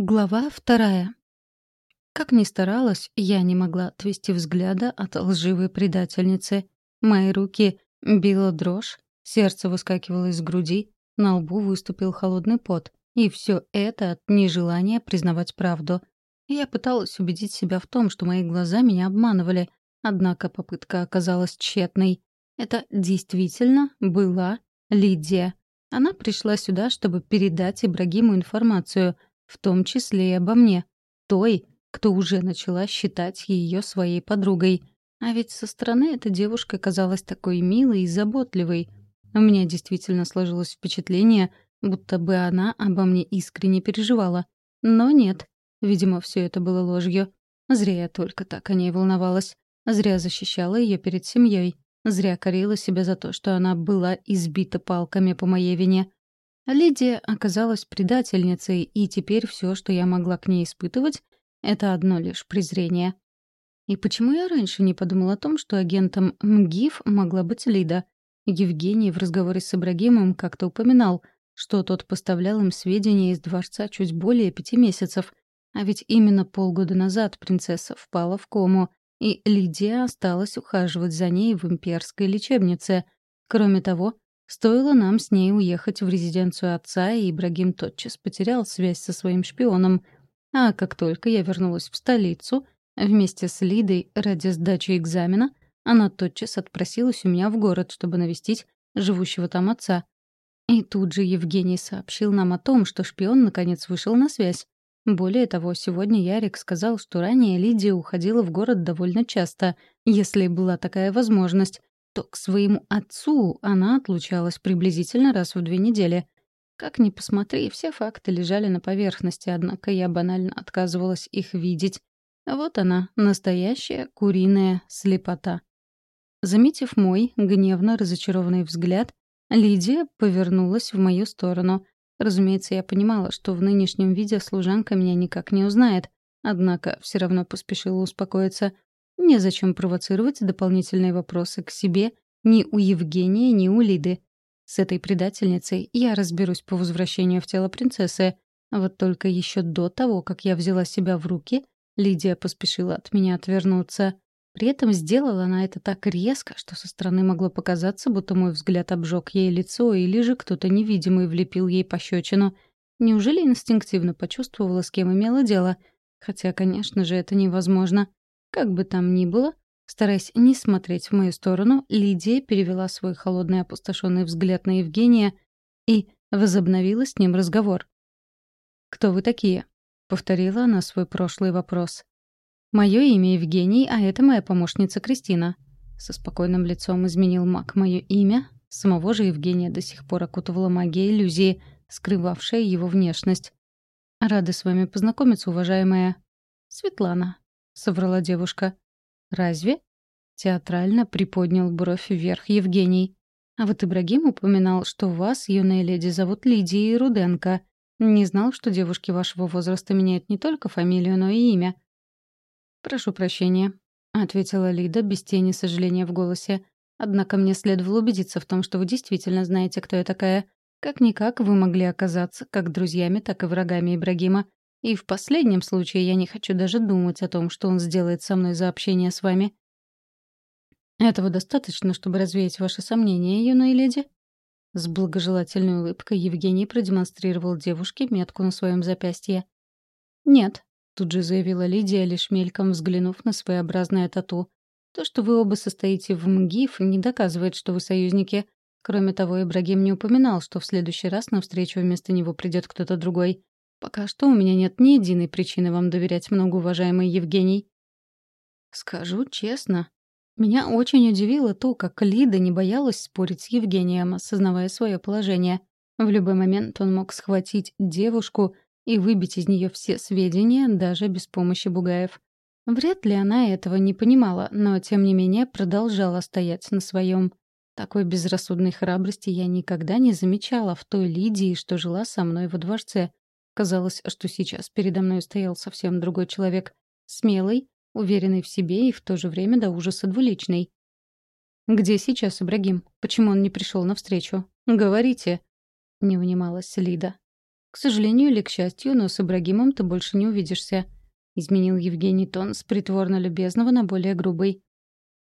Глава вторая. Как ни старалась, я не могла отвести взгляда от лживой предательницы. Мои руки била дрожь, сердце выскакивало из груди, на лбу выступил холодный пот. И все это от нежелания признавать правду. Я пыталась убедить себя в том, что мои глаза меня обманывали, однако попытка оказалась тщетной. Это действительно была Лидия. Она пришла сюда, чтобы передать Ибрагиму информацию — в том числе и обо мне, той, кто уже начала считать ее своей подругой. А ведь со стороны эта девушка казалась такой милой и заботливой. У меня действительно сложилось впечатление, будто бы она обо мне искренне переживала. Но нет, видимо, все это было ложью. Зря я только так о ней волновалась. Зря защищала ее перед семьей. Зря корила себя за то, что она была избита палками по моей вине. Лидия оказалась предательницей, и теперь все, что я могла к ней испытывать, это одно лишь презрение. И почему я раньше не подумала о том, что агентом МГИФ могла быть Лида? Евгений в разговоре с Ибрагимом как-то упоминал, что тот поставлял им сведения из дворца чуть более пяти месяцев. А ведь именно полгода назад принцесса впала в кому, и Лидия осталась ухаживать за ней в имперской лечебнице. Кроме того, Стоило нам с ней уехать в резиденцию отца, и Ибрагим тотчас потерял связь со своим шпионом. А как только я вернулась в столицу, вместе с Лидой ради сдачи экзамена, она тотчас отпросилась у меня в город, чтобы навестить живущего там отца. И тут же Евгений сообщил нам о том, что шпион наконец вышел на связь. Более того, сегодня Ярик сказал, что ранее Лидия уходила в город довольно часто, если была такая возможность, то к своему отцу она отлучалась приблизительно раз в две недели. Как ни посмотри, все факты лежали на поверхности, однако я банально отказывалась их видеть. Вот она, настоящая куриная слепота. Заметив мой гневно разочарованный взгляд, Лидия повернулась в мою сторону. Разумеется, я понимала, что в нынешнем виде служанка меня никак не узнает, однако все равно поспешила успокоиться — Незачем провоцировать дополнительные вопросы к себе ни у Евгения, ни у Лиды. С этой предательницей я разберусь по возвращению в тело принцессы. Вот только еще до того, как я взяла себя в руки, Лидия поспешила от меня отвернуться. При этом сделала она это так резко, что со стороны могло показаться, будто мой взгляд обжег ей лицо, или же кто-то невидимый влепил ей пощечину. Неужели инстинктивно почувствовала, с кем имела дело? Хотя, конечно же, это невозможно. Как бы там ни было, стараясь не смотреть в мою сторону, Лидия перевела свой холодный опустошенный взгляд на Евгения и возобновила с ним разговор. «Кто вы такие?» — повторила она свой прошлый вопрос. «Мое имя Евгений, а это моя помощница Кристина». Со спокойным лицом изменил маг мое имя. Самого же Евгения до сих пор окутывала магия иллюзии, скрывавшая его внешность. «Рада с вами познакомиться, уважаемая Светлана», соврала девушка. «Разве?» — театрально приподнял бровь вверх Евгений. «А вот Ибрагим упоминал, что вас, юная леди, зовут Лидией Руденко. Не знал, что девушки вашего возраста меняют не только фамилию, но и имя». «Прошу прощения», — ответила Лида без тени сожаления в голосе. «Однако мне следовало убедиться в том, что вы действительно знаете, кто я такая. Как-никак вы могли оказаться как друзьями, так и врагами Ибрагима. И в последнем случае я не хочу даже думать о том, что он сделает со мной за общение с вами. Этого достаточно, чтобы развеять ваши сомнения, юная леди? С благожелательной улыбкой Евгений продемонстрировал девушке метку на своем запястье. «Нет», — тут же заявила Лидия, лишь мельком взглянув на своеобразное тату. «То, что вы оба состоите в МГИФ, не доказывает, что вы союзники. Кроме того, Ибрагим не упоминал, что в следующий раз на встречу вместо него придет кто-то другой. Пока что у меня нет ни единой причины вам доверять многоуважаемый Евгений. Скажу честно, меня очень удивило то, как Лида не боялась спорить с Евгением, осознавая свое положение. В любой момент он мог схватить девушку и выбить из нее все сведения, даже без помощи Бугаев. Вряд ли она этого не понимала, но, тем не менее, продолжала стоять на своем. Такой безрассудной храбрости я никогда не замечала в той Лидии, что жила со мной во дворце. Казалось, что сейчас передо мной стоял совсем другой человек. Смелый, уверенный в себе и в то же время до ужаса двуличный. «Где сейчас Ибрагим? Почему он не пришел навстречу? Говорите!» — не унималась Лида. К сожалению или к счастью, но с Ибрагимом ты больше не увидишься», — изменил Евгений тон с притворно любезного на более грубый.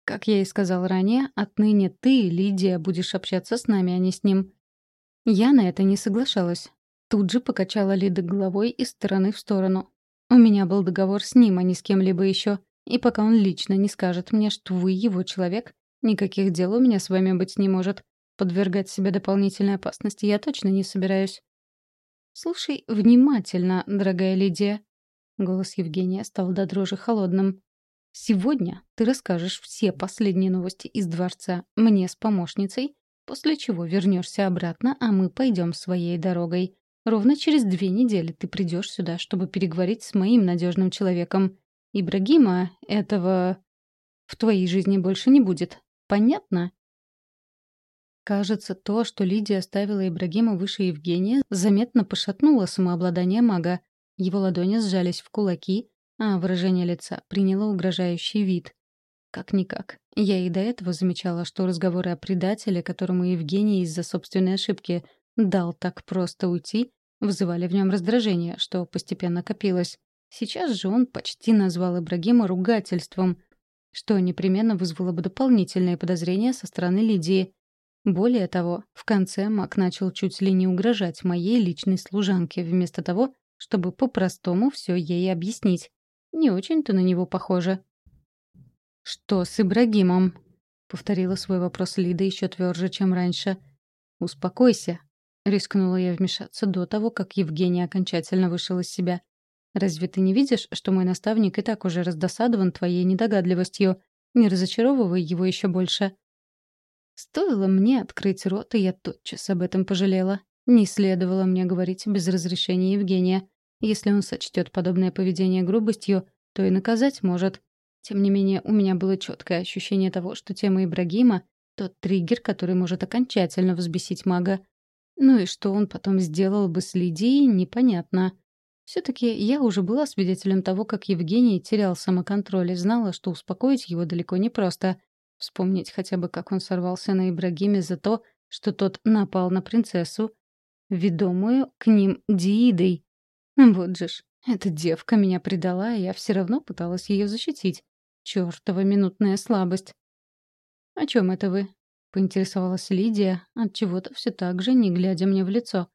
«Как я и сказал ранее, отныне ты, Лидия, будешь общаться с нами, а не с ним». Я на это не соглашалась. Тут же покачала Лида головой из стороны в сторону. У меня был договор с ним, а не с кем-либо еще. И пока он лично не скажет мне, что вы его человек, никаких дел у меня с вами быть не может. Подвергать себя дополнительной опасности я точно не собираюсь. «Слушай внимательно, дорогая Лидия». Голос Евгения стал до дрожи холодным. «Сегодня ты расскажешь все последние новости из дворца мне с помощницей, после чего вернешься обратно, а мы пойдем своей дорогой. Ровно через две недели ты придешь сюда, чтобы переговорить с моим надежным человеком. Ибрагима этого в твоей жизни больше не будет. Понятно? Кажется, то, что Лидия оставила Ибрагима выше Евгения, заметно пошатнуло самообладание мага. Его ладони сжались в кулаки, а выражение лица приняло угрожающий вид. Как-никак. Я и до этого замечала, что разговоры о предателе, которому Евгений из-за собственной ошибки дал так просто уйти, вызывали в нем раздражение, что постепенно копилось. Сейчас же он почти назвал Ибрагима ругательством, что непременно вызвало бы дополнительные подозрения со стороны Лидии. Более того, в конце Мак начал чуть ли не угрожать моей личной служанке, вместо того, чтобы по-простому все ей объяснить. Не очень-то на него похоже. «Что с Ибрагимом?» — повторила свой вопрос Лида еще тверже, чем раньше. «Успокойся», Рискнула я вмешаться до того, как Евгений окончательно вышел из себя. «Разве ты не видишь, что мой наставник и так уже раздосадован твоей недогадливостью? Не разочаровывай его еще больше». Стоило мне открыть рот, и я тотчас об этом пожалела. Не следовало мне говорить без разрешения Евгения. Если он сочтет подобное поведение грубостью, то и наказать может. Тем не менее, у меня было четкое ощущение того, что тема Ибрагима — тот триггер, который может окончательно взбесить мага. Ну и что он потом сделал бы с Лидией, непонятно. Все-таки я уже была свидетелем того, как Евгений терял самоконтроль и знала, что успокоить его далеко не просто. Вспомнить хотя бы, как он сорвался на Ибрагиме за то, что тот напал на принцессу, ведомую к ним Диидой. Вот же ж, эта девка меня предала, и я все равно пыталась ее защитить. Чёртова минутная слабость. «О чем это вы?» Поинтересовалась Лидия, от чего-то все так же, не глядя мне в лицо.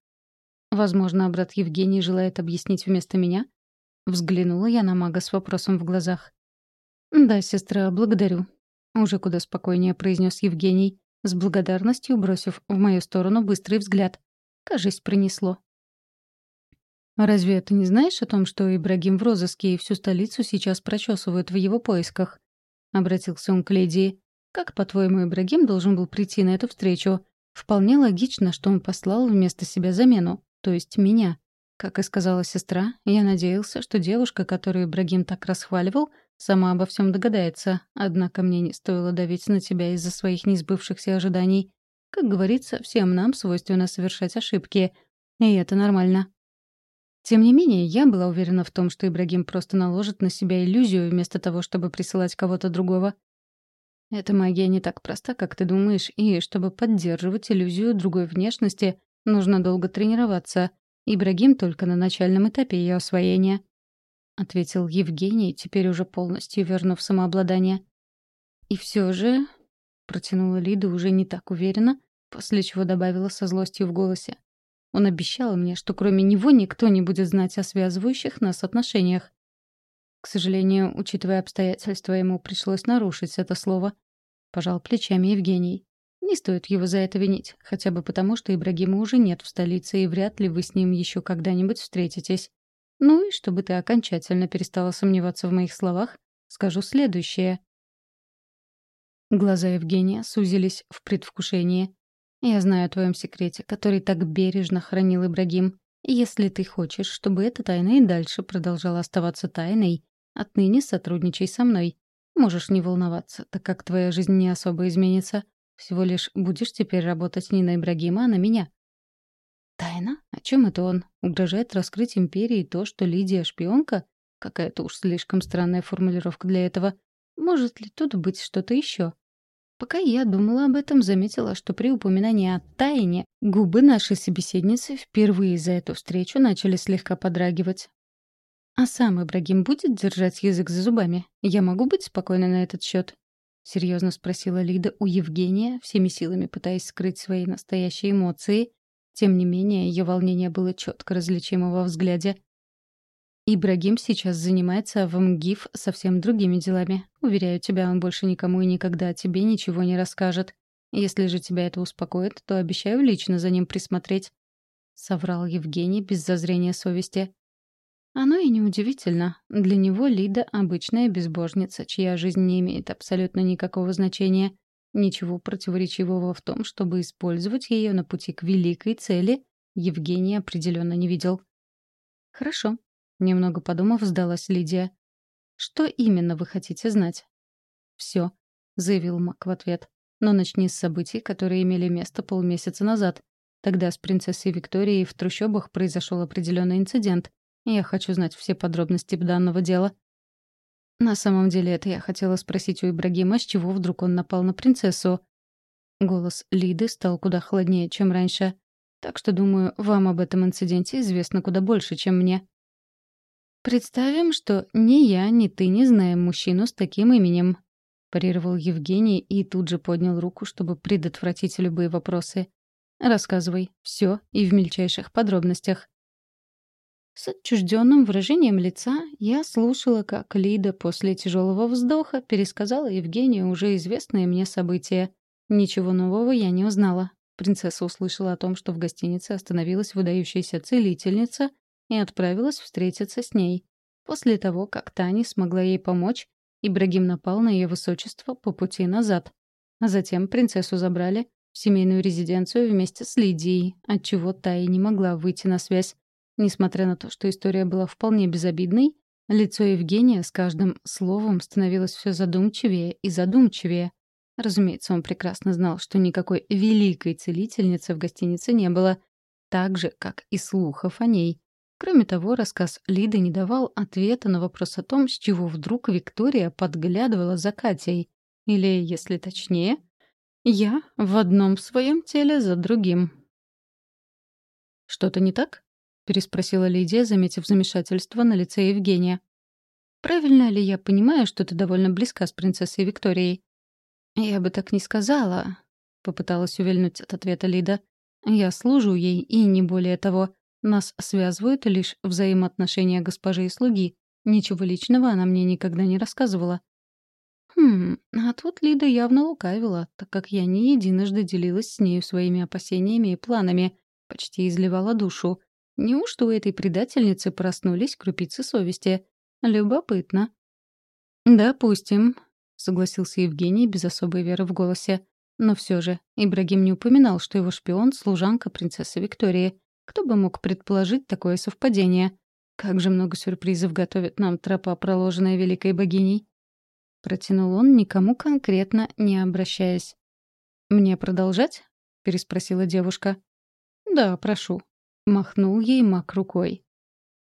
Возможно, брат Евгений желает объяснить вместо меня? Взглянула я на мага с вопросом в глазах. «Да, сестра, благодарю», — уже куда спокойнее произнес Евгений, с благодарностью бросив в мою сторону быстрый взгляд. Кажись, принесло. «Разве ты не знаешь о том, что Ибрагим в розыске и всю столицу сейчас прочесывают в его поисках?» — обратился он к Лидии. Как, по-твоему, Ибрагим должен был прийти на эту встречу? Вполне логично, что он послал вместо себя замену, то есть меня. Как и сказала сестра, я надеялся, что девушка, которую Ибрагим так расхваливал, сама обо всем догадается, однако мне не стоило давить на тебя из-за своих несбывшихся ожиданий. Как говорится, всем нам свойственно совершать ошибки, и это нормально. Тем не менее, я была уверена в том, что Ибрагим просто наложит на себя иллюзию вместо того, чтобы присылать кого-то другого. Эта магия не так проста, как ты думаешь, и чтобы поддерживать иллюзию другой внешности, нужно долго тренироваться. Ибрагим только на начальном этапе ее освоения. Ответил Евгений, теперь уже полностью вернув самообладание. И все же, протянула Лида уже не так уверенно, после чего добавила со злостью в голосе. Он обещал мне, что кроме него никто не будет знать о связывающих нас отношениях. К сожалению, учитывая обстоятельства, ему пришлось нарушить это слово. Пожал плечами Евгений. Не стоит его за это винить, хотя бы потому, что Ибрагима уже нет в столице, и вряд ли вы с ним еще когда-нибудь встретитесь. Ну и чтобы ты окончательно перестала сомневаться в моих словах, скажу следующее. Глаза Евгения сузились в предвкушении. «Я знаю о твоем секрете, который так бережно хранил Ибрагим. Если ты хочешь, чтобы эта тайна и дальше продолжала оставаться тайной, Отныне сотрудничай со мной. Можешь не волноваться, так как твоя жизнь не особо изменится. Всего лишь будешь теперь работать не на Ибрагима, а на меня». «Тайна? О чем это он? Угрожает раскрыть империи то, что Лидия шпионка? Какая-то уж слишком странная формулировка для этого. Может ли тут быть что-то еще? Пока я думала об этом, заметила, что при упоминании о тайне губы нашей собеседницы впервые за эту встречу начали слегка подрагивать. «А сам Ибрагим будет держать язык за зубами? Я могу быть спокойна на этот счет? серьезно спросила Лида у Евгения, всеми силами пытаясь скрыть свои настоящие эмоции. Тем не менее, ее волнение было четко различимо во взгляде. Ибрагим сейчас занимается в МГИФ совсем другими делами. Уверяю тебя, он больше никому и никогда о тебе ничего не расскажет. Если же тебя это успокоит, то обещаю лично за ним присмотреть. Соврал Евгений без зазрения совести. Оно и неудивительно. Для него Лида — обычная безбожница, чья жизнь не имеет абсолютно никакого значения. Ничего противоречивого в том, чтобы использовать ее на пути к великой цели, Евгений определенно не видел. «Хорошо», Немного подумав, сдалась Лидия. «Что именно вы хотите знать?» «Все», — заявил Мак в ответ. «Но начни с событий, которые имели место полмесяца назад. Тогда с принцессой Викторией в трущобах произошел определенный инцидент. Я хочу знать все подробности данного дела». На самом деле это я хотела спросить у Ибрагима, с чего вдруг он напал на принцессу. Голос Лиды стал куда холоднее, чем раньше. Так что, думаю, вам об этом инциденте известно куда больше, чем мне. «Представим, что ни я, ни ты не знаем мужчину с таким именем», — парировал Евгений и тут же поднял руку, чтобы предотвратить любые вопросы. «Рассказывай. все и в мельчайших подробностях». С отчужденным выражением лица я слушала, как Лида после тяжелого вздоха пересказала Евгению уже известные мне события. Ничего нового я не узнала. Принцесса услышала о том, что в гостинице остановилась выдающаяся целительница — и отправилась встретиться с ней. После того, как Таня смогла ей помочь, Ибрагим напал на ее высочество по пути назад. А затем принцессу забрали в семейную резиденцию вместе с Лидией, отчего та и не могла выйти на связь. Несмотря на то, что история была вполне безобидной, лицо Евгения с каждым словом становилось все задумчивее и задумчивее. Разумеется, он прекрасно знал, что никакой великой целительницы в гостинице не было, так же, как и слухов о ней. Кроме того, рассказ Лиды не давал ответа на вопрос о том, с чего вдруг Виктория подглядывала за Катей. Или, если точнее, я в одном своем теле за другим. «Что-то не так?» — переспросила Лидия, заметив замешательство на лице Евгения. «Правильно ли я понимаю, что ты довольно близка с принцессой Викторией?» «Я бы так не сказала», — попыталась увильнуть от ответа Лида. «Я служу ей, и не более того. Нас связывают лишь взаимоотношения госпожи и слуги. Ничего личного она мне никогда не рассказывала. Хм, а тут Лида явно лукавила, так как я не единожды делилась с нею своими опасениями и планами, почти изливала душу. Неужто у этой предательницы проснулись крупицы совести? Любопытно. «Допустим», — согласился Евгений без особой веры в голосе. Но все же, Ибрагим не упоминал, что его шпион — служанка принцессы Виктории. Кто бы мог предположить такое совпадение? Как же много сюрпризов готовит нам тропа, проложенная великой богиней. Протянул он, никому конкретно не обращаясь. «Мне продолжать?» — переспросила девушка. «Да, прошу», — махнул ей мак рукой.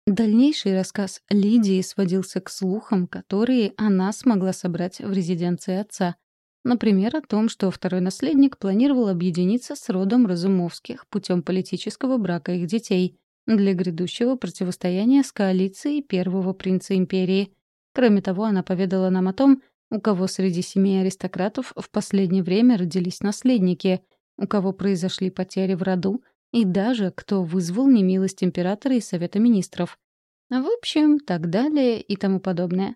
Дальнейший рассказ Лидии сводился к слухам, которые она смогла собрать в резиденции отца. Например, о том, что второй наследник планировал объединиться с родом Разумовских путем политического брака их детей для грядущего противостояния с коалицией первого принца империи. Кроме того, она поведала нам о том, у кого среди семей аристократов в последнее время родились наследники, у кого произошли потери в роду и даже кто вызвал немилость императора и Совета министров. В общем, так далее и тому подобное.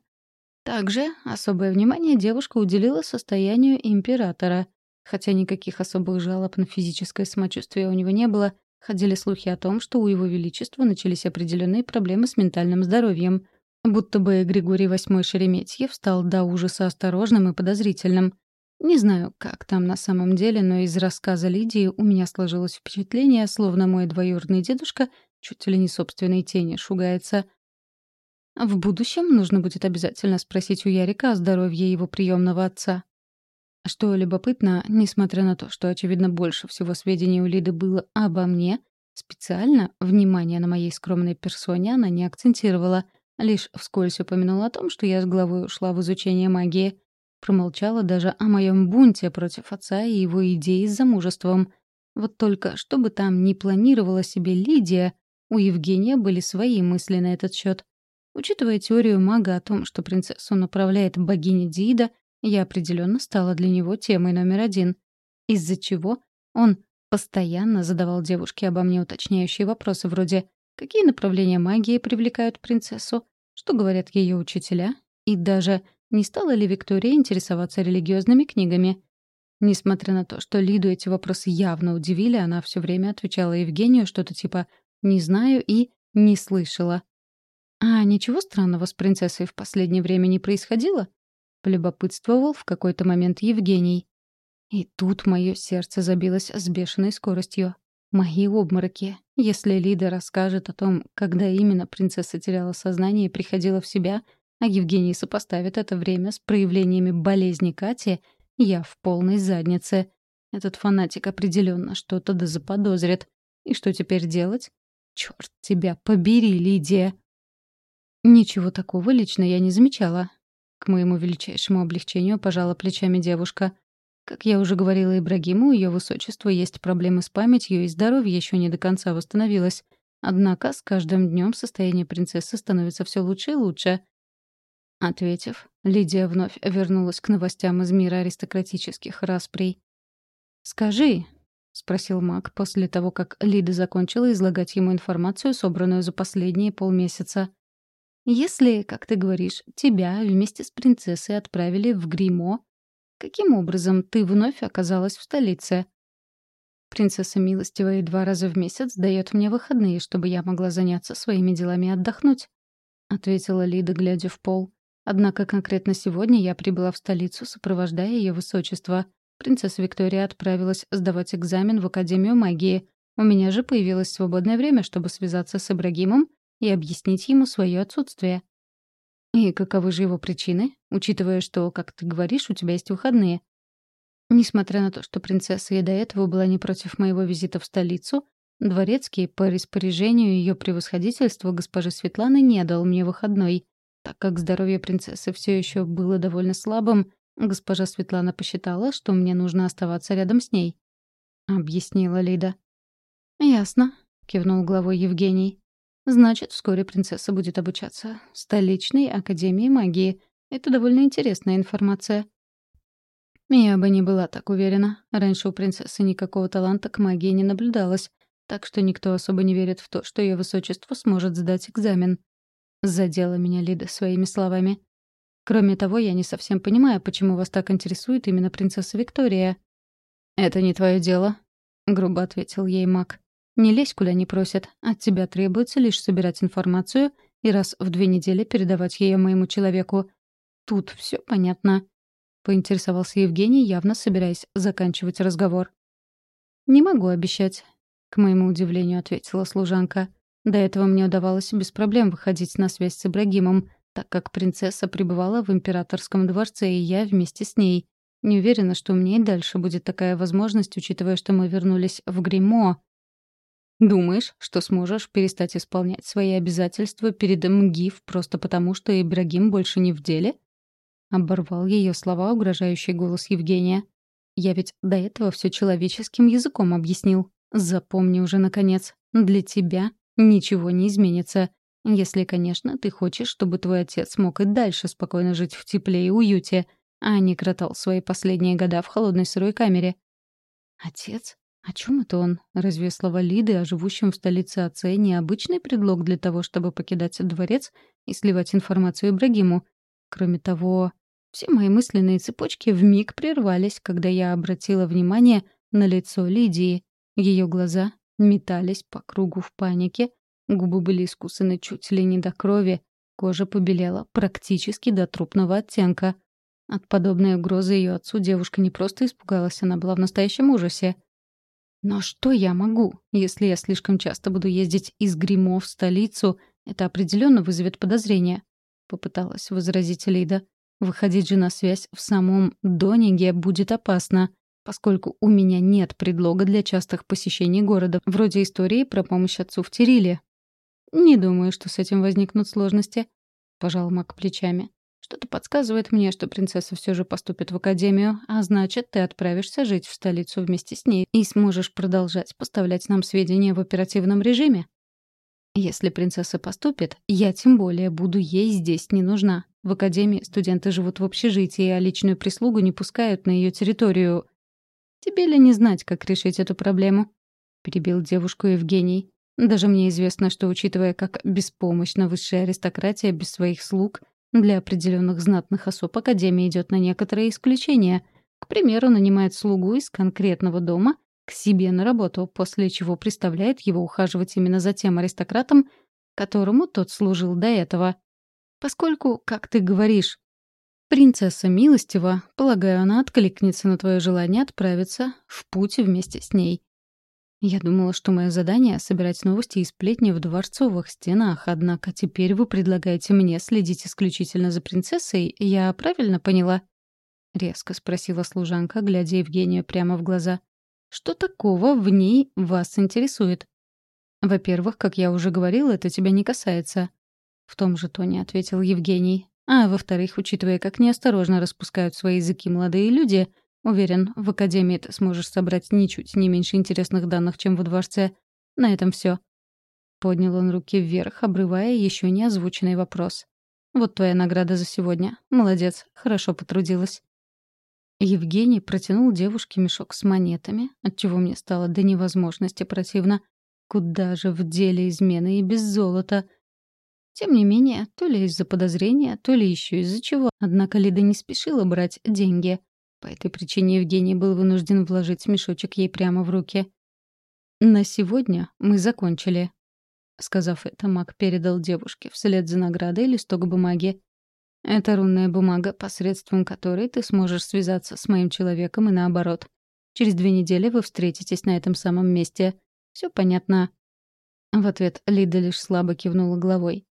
Также особое внимание девушка уделила состоянию императора. Хотя никаких особых жалоб на физическое самочувствие у него не было, ходили слухи о том, что у его величества начались определенные проблемы с ментальным здоровьем. Будто бы Григорий VIII Шереметьев стал до ужаса осторожным и подозрительным. Не знаю, как там на самом деле, но из рассказа Лидии у меня сложилось впечатление, словно мой двоюродный дедушка чуть ли не собственной тени шугается — в будущем нужно будет обязательно спросить у Ярика о здоровье его приемного отца. Что любопытно, несмотря на то, что, очевидно, больше всего сведений у Лиды было обо мне, специально внимание на моей скромной персоне она не акцентировала, лишь вскользь упомянула о том, что я с главой ушла в изучение магии. Промолчала даже о моем бунте против отца и его идеи с замужеством. Вот только, что бы там ни планировала себе Лидия, у Евгения были свои мысли на этот счет. Учитывая теорию мага о том, что принцессу направляет богиня Дида, я определенно стала для него темой номер один. Из-за чего он постоянно задавал девушке обо мне уточняющие вопросы вроде «Какие направления магии привлекают принцессу?», «Что говорят ее учителя?» и даже «Не стала ли Виктория интересоваться религиозными книгами?». Несмотря на то, что Лиду эти вопросы явно удивили, она все время отвечала Евгению что-то типа «не знаю» и «не слышала». «А ничего странного с принцессой в последнее время не происходило?» — полюбопытствовал в какой-то момент Евгений. И тут мое сердце забилось с бешеной скоростью. Мои обмороки. Если Лида расскажет о том, когда именно принцесса теряла сознание и приходила в себя, а Евгений сопоставит это время с проявлениями болезни Кати, я в полной заднице. Этот фанатик определенно что-то да заподозрит. И что теперь делать? Черт тебя побери, Лидия! Ничего такого лично я не замечала. К моему величайшему облегчению пожала плечами девушка. Как я уже говорила Ибрагиму, у ее высочества есть проблемы с памятью, и здоровье еще не до конца восстановилось. Однако с каждым днем состояние принцессы становится все лучше и лучше. Ответив, Лидия вновь вернулась к новостям из мира аристократических расприй. «Скажи», — спросил маг после того, как Лида закончила излагать ему информацию, собранную за последние полмесяца. Если, как ты говоришь, тебя вместе с принцессой отправили в гримо, каким образом ты вновь оказалась в столице? Принцесса милостивая два раза в месяц дает мне выходные, чтобы я могла заняться своими делами и отдохнуть, — ответила Лида, глядя в пол. Однако конкретно сегодня я прибыла в столицу, сопровождая ее высочество. Принцесса Виктория отправилась сдавать экзамен в Академию магии. У меня же появилось свободное время, чтобы связаться с Ибрагимом и объяснить ему свое отсутствие. И каковы же его причины, учитывая, что, как ты говоришь, у тебя есть выходные? Несмотря на то, что принцесса и до этого была не против моего визита в столицу, дворецкий по распоряжению ее превосходительства госпожи Светланы не дал мне выходной. Так как здоровье принцессы все еще было довольно слабым, госпожа Светлана посчитала, что мне нужно оставаться рядом с ней. Объяснила Лида. «Ясно», — кивнул главой Евгений. Значит, вскоре принцесса будет обучаться в столичной академии магии. Это довольно интересная информация. Я бы не была так уверена. Раньше у принцессы никакого таланта к магии не наблюдалось, так что никто особо не верит в то, что ее высочество сможет сдать экзамен. Задела меня Лида своими словами. Кроме того, я не совсем понимаю, почему вас так интересует именно принцесса Виктория. «Это не твое дело», — грубо ответил ей маг. Не лезь, куда не просят. От тебя требуется лишь собирать информацию и раз в две недели передавать ее моему человеку. Тут все понятно. Поинтересовался Евгений, явно собираясь заканчивать разговор. «Не могу обещать», — к моему удивлению ответила служанка. До этого мне удавалось без проблем выходить на связь с Ибрагимом, так как принцесса пребывала в императорском дворце, и я вместе с ней. Не уверена, что у меня и дальше будет такая возможность, учитывая, что мы вернулись в Гримо, Думаешь, что сможешь перестать исполнять свои обязательства перед МГИФ просто потому, что Ибрагим больше не в деле? Оборвал ее слова угрожающий голос Евгения. Я ведь до этого все человеческим языком объяснил. Запомни уже, наконец, для тебя ничего не изменится. Если, конечно, ты хочешь, чтобы твой отец мог и дальше спокойно жить в тепле и уюте, а не кротал свои последние года в холодной сырой камере. Отец? О чем это он? Разве слова Лиды о живущем в столице отце не обычный предлог для того, чтобы покидать дворец и сливать информацию Ибрагиму? Кроме того, все мои мысленные цепочки вмиг прервались, когда я обратила внимание на лицо Лидии. Ее глаза метались по кругу в панике, губы были искусаны чуть ли не до крови, кожа побелела практически до трупного оттенка. От подобной угрозы ее отцу девушка не просто испугалась, она была в настоящем ужасе. Но что я могу? Если я слишком часто буду ездить из Гримо в столицу, это определенно вызовет подозрения. Попыталась возразить Лида. Выходить же на связь в самом Дониге будет опасно, поскольку у меня нет предлога для частых посещений города, вроде истории про помощь отцу в Тириле. «Не думаю, что с этим возникнут сложности», — пожал Мак плечами. Что-то подсказывает мне, что принцесса все же поступит в академию, а значит, ты отправишься жить в столицу вместе с ней и сможешь продолжать поставлять нам сведения в оперативном режиме. Если принцесса поступит, я тем более буду ей здесь не нужна. В академии студенты живут в общежитии, а личную прислугу не пускают на ее территорию. Тебе ли не знать, как решить эту проблему? Перебил девушку Евгений. Даже мне известно, что, учитывая, как беспомощна высшая аристократия без своих слуг, для определенных знатных особ Академия идет на некоторые исключения. К примеру, нанимает слугу из конкретного дома к себе на работу, после чего представляет его ухаживать именно за тем аристократом, которому тот служил до этого. Поскольку, как ты говоришь, принцесса милостива, полагаю, она откликнется на твое желание отправиться в путь вместе с ней. Я думала, что мое задание — собирать новости и сплетни в дворцовых стенах, однако теперь вы предлагаете мне следить исключительно за принцессой, я правильно поняла?» Резко спросила служанка, глядя Евгению прямо в глаза. «Что такого в ней вас интересует?» «Во-первых, как я уже говорил, это тебя не касается», — в том же тоне ответил Евгений. «А во-вторых, учитывая, как неосторожно распускают свои языки молодые люди, — Уверен, в Академии ты сможешь собрать ничуть не меньше интересных данных, чем во дворце. На этом все. Поднял он руки вверх, обрывая еще не озвученный вопрос. «Вот твоя награда за сегодня. Молодец, хорошо потрудилась». Евгений протянул девушке мешок с монетами, отчего мне стало до невозможности противно. Куда же в деле измены и без золота? Тем не менее, то ли из-за подозрения, то ли еще из-за чего. Однако Лида не спешила брать деньги. По этой причине Евгений был вынужден вложить мешочек ей прямо в руки. «На сегодня мы закончили», — сказав это, маг передал девушке вслед за наградой листок бумаги. «Это рунная бумага, посредством которой ты сможешь связаться с моим человеком и наоборот. Через две недели вы встретитесь на этом самом месте. Все понятно?» В ответ Лида лишь слабо кивнула головой.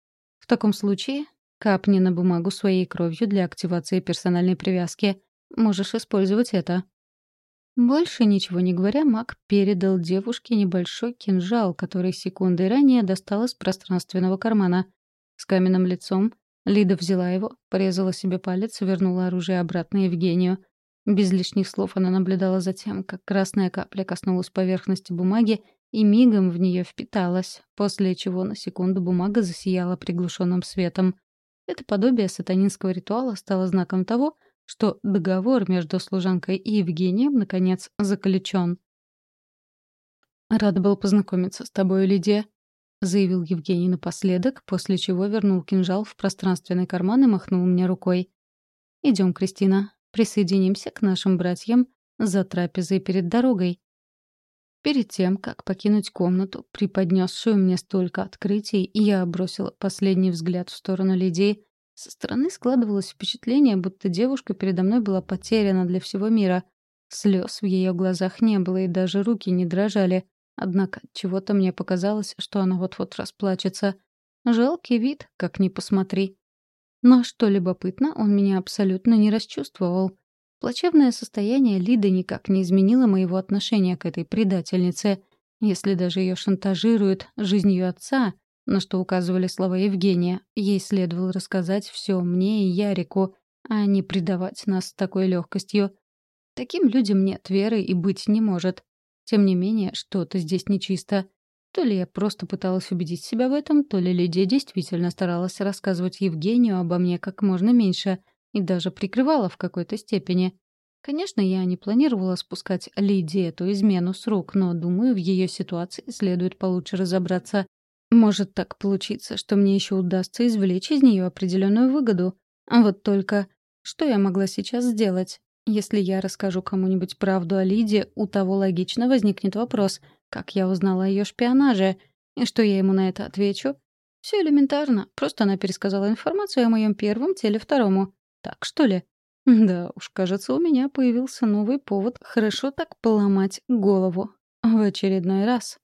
«В таком случае капни на бумагу своей кровью для активации персональной привязки. Можешь использовать это». Больше ничего не говоря, маг передал девушке небольшой кинжал, который секундой ранее достал из пространственного кармана. С каменным лицом Лида взяла его, порезала себе палец вернула оружие обратно Евгению. Без лишних слов она наблюдала за тем, как красная капля коснулась поверхности бумаги и мигом в нее впиталась, после чего на секунду бумага засияла приглушенным светом. Это подобие сатанинского ритуала стало знаком того, что договор между служанкой и Евгением, наконец, заключен. «Рад был познакомиться с тобой, Лидия», — заявил Евгений напоследок, после чего вернул кинжал в пространственный карман и махнул мне рукой. «Идем, Кристина, присоединимся к нашим братьям за трапезой перед дорогой». Перед тем, как покинуть комнату, преподнесшую мне столько открытий, я бросила последний взгляд в сторону Лидии, со стороны складывалось впечатление, будто девушка передо мной была потеряна для всего мира. Слез в ее глазах не было, и даже руки не дрожали. Однако чего-то мне показалось, что она вот-вот расплачется. Жалкий вид, как ни посмотри. Но что любопытно, он меня абсолютно не расчувствовал. Плачевное состояние Лиды никак не изменило моего отношения к этой предательнице. Если даже ее шантажируют жизнью отца, на что указывали слова Евгения. Ей следовало рассказать все мне и Ярику, а не предавать нас с такой легкостью. Таким людям нет веры и быть не может. Тем не менее, что-то здесь нечисто. То ли я просто пыталась убедить себя в этом, то ли Лидия действительно старалась рассказывать Евгению обо мне как можно меньше и даже прикрывала в какой-то степени. Конечно, я не планировала спускать Лидии эту измену с рук, но, думаю, в ее ситуации следует получше разобраться. Может так получиться, что мне еще удастся извлечь из нее определенную выгоду. А вот только что я могла сейчас сделать? Если я расскажу кому-нибудь правду о Лиде, у того логично возникнет вопрос, как я узнала о ее шпионаже, и что я ему на это отвечу? Все элементарно, просто она пересказала информацию о моем первом теле второму. Так что ли? Да уж, кажется, у меня появился новый повод хорошо так поломать голову. В очередной раз.